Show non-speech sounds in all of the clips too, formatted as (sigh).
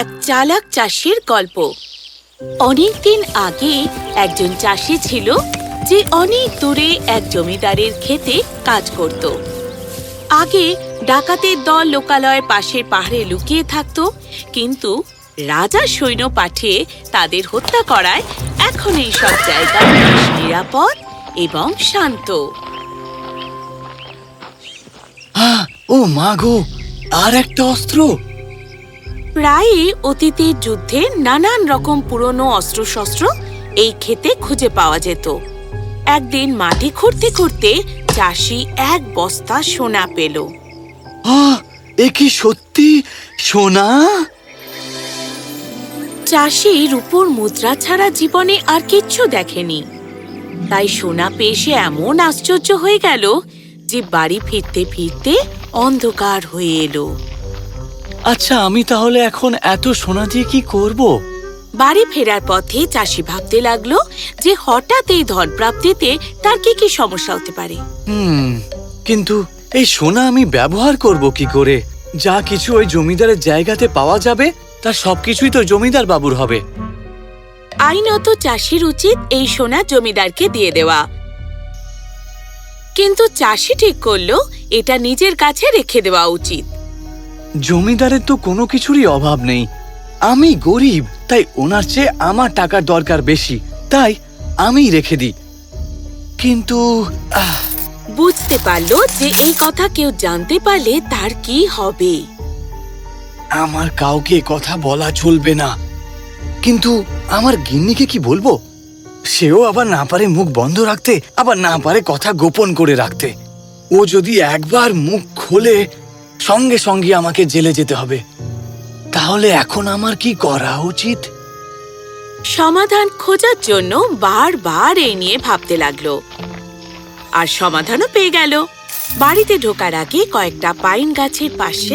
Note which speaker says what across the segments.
Speaker 1: এক চালাক চাষির গল্প। অনেকদিন আগে একজন চাষি ছিল যে অনেক দূরে এক জমিদারের ক্ষেতে কাজ করত। আগে ডাকাতের দল লোকালয়ের পাশের পাহাড়ে লুকিয়ে থাকত, কিন্তু রাজা সৈন্য পাঠিয়ে তাদের হত্যা করায় এখন এই সব জায়গা বেশ নিরাপদ এবং শান্ত।
Speaker 2: ও মা গো আর একটা অস্ত্র?
Speaker 1: প্রায়ই অতীতের যুদ্ধে নানান রকম পুরনো অস্ত্রশস্ত্র এই ক্ষেতে খুঁজে পাওয়া যেত। একদিন মাটি খুঁড়তে খুঁড়তে চাষি এক বস্তা সোনা পেল।
Speaker 2: আহ, এ কি সত্যি? সোনা?
Speaker 1: চাষি রূপোর মুদ্রা ছাড়া জীবনে আর কিচ্ছু দেখেনি। তাই সোনা পেয়ে সে এমন আশ্চর্য হয়ে গেল যে বাড়ি ফিরতে ফিরতে অন্ধকার হয়ে এলো।
Speaker 2: আচ্ছা আমি তাহলে এখন এত সোনা দিয়ে কি করব?
Speaker 1: বাড়ি ফেরার পথে চাষি ভাবতে লাগল যে হঠাৎ এই ধনপ্রাপ্তিতে তার কি কি সমস্যা হতে পারে।
Speaker 2: হুম কিন্তু এই সোনা আমি ব্যবহার করব কি করে? যা কিছু ওই জমিদারের জায়গাতে পাওয়া যাবে তার সবকিছুই তো জমিদার বাবুর হবে।
Speaker 1: আইনত চাষির উচিত এই সোনা জমিদারকে দিয়ে দেওয়া। কিন্তু চাষি ঠিক করল এটা নিজের কাছে রেখে দেওয়া উচিত।
Speaker 2: জমিদারের তো কোনো কিছুরই অভাব নেই। আমি গরিব তাই ওনার চেয়ে আমার টাকার দরকার বেশি। তাই আমিই রেখে দিই। কিন্তু
Speaker 1: বুঝতে পারল যে এই কথা কেউ জানতে পারলে তার কি হবে।
Speaker 2: আমার কাউকে কথা বলা চলবে না। কিন্তু আমার গিন্নিকে কি বলব? সেও আবার না পারে মুখ বন্ধ রাখতে, আবার না পারে কথা গোপন করে রাখতে। ও যদি একবার মুখ খোলে, সঙ্গে সঙ্গে আমাকে জেলে যেতে হবে। তাহলে এখন আমার কি করা উচিত?
Speaker 1: সমাধান খোঁজার জন্য বারবার এই নিয়ে ভাবতে লাগল। আর সমাধানও পেয়ে গেল। বাড়িতে ঢোকার আগে কয়েকটা পাইন গাছের পাশে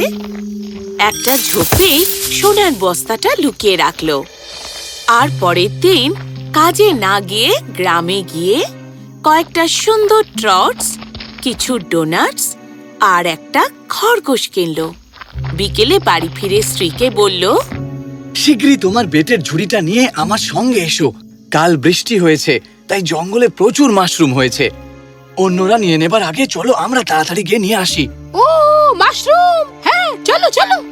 Speaker 1: একটা ঝোপে সোনার বস্তাটা লুকিয়ে রাখল। আর পরের দিন কাজে না গিয়ে গ্রামে গিয়ে কয়েকটা সুন্দর ট্রটস কিছু ডোনাটস আর একটা খরগোশ কিনলো। বিকেলে বাড়ি ফিরে স্ত্রীকে বলল
Speaker 2: শীঘ্রই তোমার বেটের ঝুড়িটা নিয়ে আমার সঙ্গে এসো। কাল বৃষ্টি হয়েছে তাই জঙ্গলে প্রচুর মাশরুম হয়েছে। অন্যরা নিয়ে নেবার আগে চলো আমরা তাড়াতাড়ি গিয়ে নিয়ে আসি।
Speaker 1: ও মাশরুম! হ্যাঁ চলো চলো।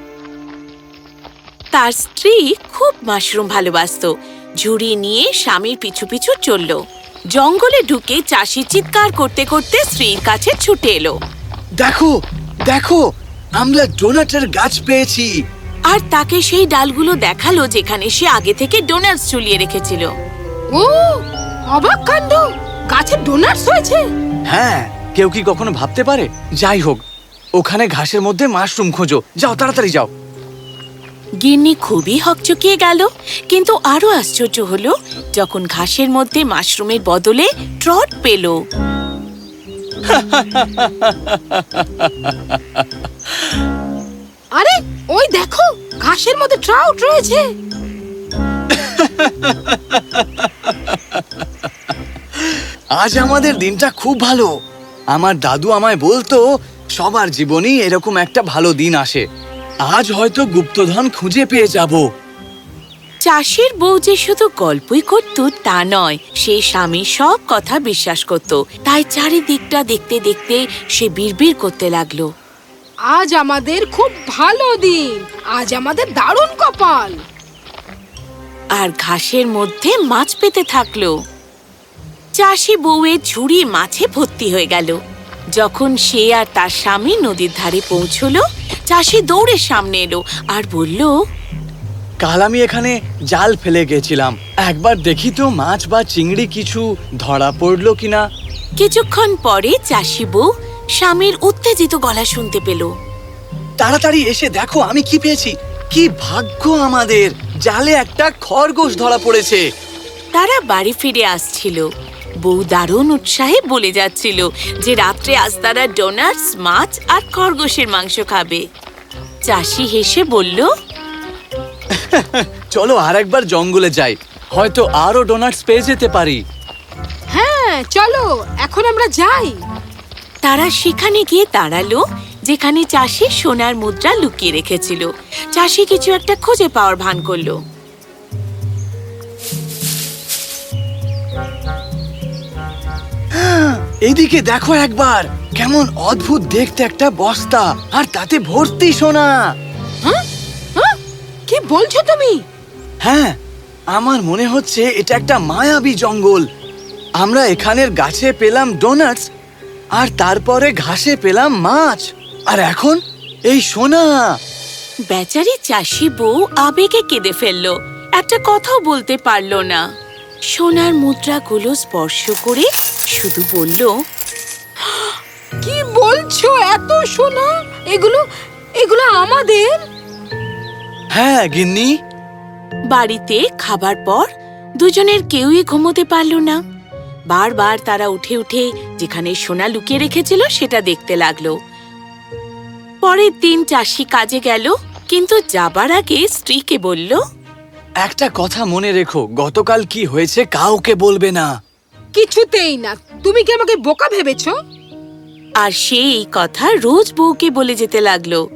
Speaker 1: তার স্ত্রী খুব মাশরুম ভালোবাসতো। ঝুড়ি নিয়ে স্বামীর পিছু পিছু চলল। জঙ্গলে ঢুকে চাষি চিৎকার করতে করতে স্ত্রীর কাছে ছুটে এলো।
Speaker 2: দেখো দেখো আমরা ডোনাটের গাছ পেয়েছি।
Speaker 1: আর তাকে সেই ডালগুলো দেখাল যেখানে সে আগে থেকে ডোনাটস ঝুলিয়ে রেখেছিল।
Speaker 3: ও অবাক কাণ্ড! গাছে ডোনাটস হয়েছে?
Speaker 2: হ্যাঁ কেউ কি কখনো ভাবতে পারে? যাই হোক ওখানে ঘাসের মধ্যে মাশরুম খোঁজো। যাও তাড়াতাড়ি যাও।
Speaker 1: গিন্নি খুবই হকচকিয়ে গেল কিন্তু আরও আশ্চর্য হলো যখন ঘাসের মধ্যে মাশরুমের বদলে ট্রট পেল।
Speaker 3: আরে ওই দেখো ঘাসের মধ্যে ট্রাউট রয়েছে।
Speaker 2: আজ আমাদের দিনটা খুব ভালো। আমার দাদু আমায় বলতো সবার জীবনেই এরকম একটা ভালো দিন আসে। আজ হয়তো গুপ্তধন খুঁজে পেয়ে যাব।
Speaker 1: চাষির বউ যে শুধু গল্পই করত তা নয় সে স্বামী সব কথা বিশ্বাস করত। তাই চারিদিকটা দেখতে দেখতে সে বিড়বিড় করতে লাগল।
Speaker 3: আজ আমাদের খুব ভালো দিন আজ আমাদের দারুণ কপাল।
Speaker 1: আর ঘাসের মধ্যে মাছ পেতে থাকল। চাষি বউয়ের ঝুড়ি মাছে ভর্তি হয়ে গেল। যখন সে আর তার স্বামী নদীর ধারে পৌঁছলো চাষি দৌড়ের সামনে এলো আর বলল
Speaker 2: কাল আমি এখানে জাল ফেলে গেছিলাম। একবার দেখি তো মাছ বা চিংড়ি কিছু ধরা পড়ল কিনা।
Speaker 1: কিছুক্ষণ পরে চাষি বউ স্বামীর উত্তেজিত গলা শুনতে পেল।
Speaker 2: তাড়াতাড়ি এসে দেখো আমি কি পেয়েছি। কি ভাগ্য আমাদের জালে একটা খরগোশ ধরা পড়েছে।
Speaker 1: তারা বাড়ি ফিরে আসছিল। বউ দারুণ উৎসাহে বলে যাচ্ছিল যে রাত্রে আজ তারা ডোনাটস মাছ আর খরগোশের মাংস খাবে। চাষি হেসে বলল (laughs)
Speaker 2: চলো আর একবার জঙ্গলে যাই। হয়তো আরও ডোনাটস পেয়ে যেতে পারি।
Speaker 3: হ্যাঁ চলো এখন আমরা যাই।
Speaker 1: তারা সেখানে গিয়ে দাঁড়াল যেখানে চাষি সোনার মুদ্রা লুকিয়ে রেখেছিল। চাষি কিছু একটা খুঁজে পাওয়ার ভান করল। (gasps)
Speaker 2: এদিকে দেখো একবার। কেমন অদ্ভুত দেখতে একটা বস্তা আর তাতে ভর্তি সোনা।
Speaker 3: হ্যাঁ? কি বলছো তুমি?
Speaker 2: হ্যাঁ আমার মনে হচ্ছে এটা একটা মায়াবী জঙ্গল। আমরা এখানের গাছে পেলাম ডোনাটস আর তারপরে ঘাসে পেলাম মাছ। আর এখন এই সোনা।
Speaker 1: বেচারি চাষি বউ আবেগে কেঁদে ফেলল। একটা কথাও বলতে পারল না। সোনার মুদ্রাগুলো স্পর্শ করে শুধু বলল
Speaker 3: কি বলছো? এত সোনা? এগুলো এগুলো আমাদের?
Speaker 2: হ্যাঁ গিন্নি।
Speaker 1: বাড়িতে খাবার পর দুজনের কেউই ঘুমোতে পারল না। বারবার তারা উঠে উঠে যেখানে সোনা লুকিয়ে রেখেছিল সেটা দেখতে লাগল। পরের দিন চাষি কাজে গেল কিন্তু যাবার আগে স্ত্রীকে বলল
Speaker 2: একটা কথা মনে রেখো গতকাল কি হয়েছে কাউকে বলবে না।
Speaker 3: কিছুতেই না। তুমি কি আমাকে বোকা ভেবেছো?
Speaker 1: আর সে এই কথা রোজ বউকে বলে যেতে লাগল।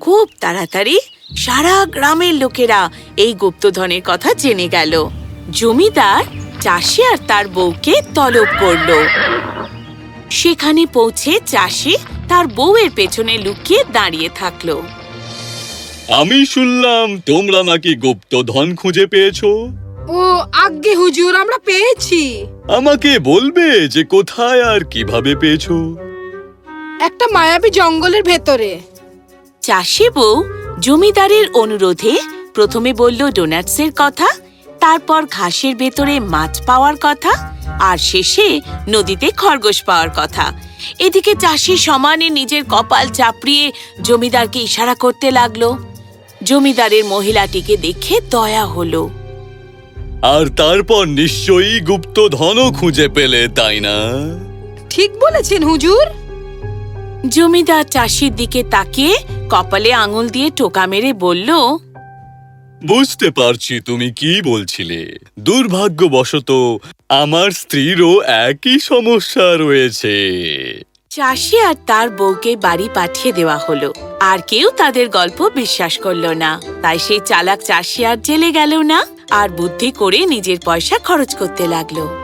Speaker 1: খুব তাড়াতাড়ি সারা গ্রামের লোকেরা এই গুপ্তধনের কথা জেনে গেল। জমিদার চাষি আর তার বউকে তলব করল। সেখানে পৌঁছে চাষি তার বউয়ের পেছনে লুকিয়ে দাঁড়িয়ে থাকল।
Speaker 4: আমি শুনলাম তোমরা নাকি গুপ্ত ধন খুঁজে পেয়েছ?
Speaker 3: ও আজ্ঞে হুজুর আমরা পেয়েছি।
Speaker 4: আমাকে বলবে যে কোথায় আর কীভাবে পেয়েছ?
Speaker 3: একটা মায়াবী জঙ্গলের ভেতরে।
Speaker 1: চাষি বউ জমিদারের অনুরোধে প্রথমে বলল ডোনাটসের কথা তারপর ঘাসের ভেতরে মাছ পাওয়ার কথা আর শেষে নদীতে খরগোশ পাওয়ার কথা। এদিকে চাষি সমানে নিজের কপাল চাপড়িয়ে জমিদারকে ইশারা করতে লাগল। জমিদারের মহিলাটিকে দেখে দয়া হলো।
Speaker 4: আর তারপর নিশ্চয়ই গুপ্ত ধনও খুঁজে পেলে তাই না?
Speaker 3: ঠিক বলেছেন হুজুর।
Speaker 1: জমিদার চাষির দিকে তাকিয়ে কপালে আঙুল দিয়ে টোকা মেরে বলল
Speaker 4: বুঝতে পারছি তুমি কি বলছিলে। দুর্ভাগ্যবশত আমার স্ত্রীরও একই সমস্যা রয়েছে।
Speaker 1: চাষি আর তার বউকে বাড়ি পাঠিয়ে দেওয়া হলো। আর কেউ তাদের গল্প বিশ্বাস করল না। তাই সেই চালাক চাষি আর জেলে গেল না। আর বুদ্ধি করে নিজের পয়সা খরচ করতে লাগল।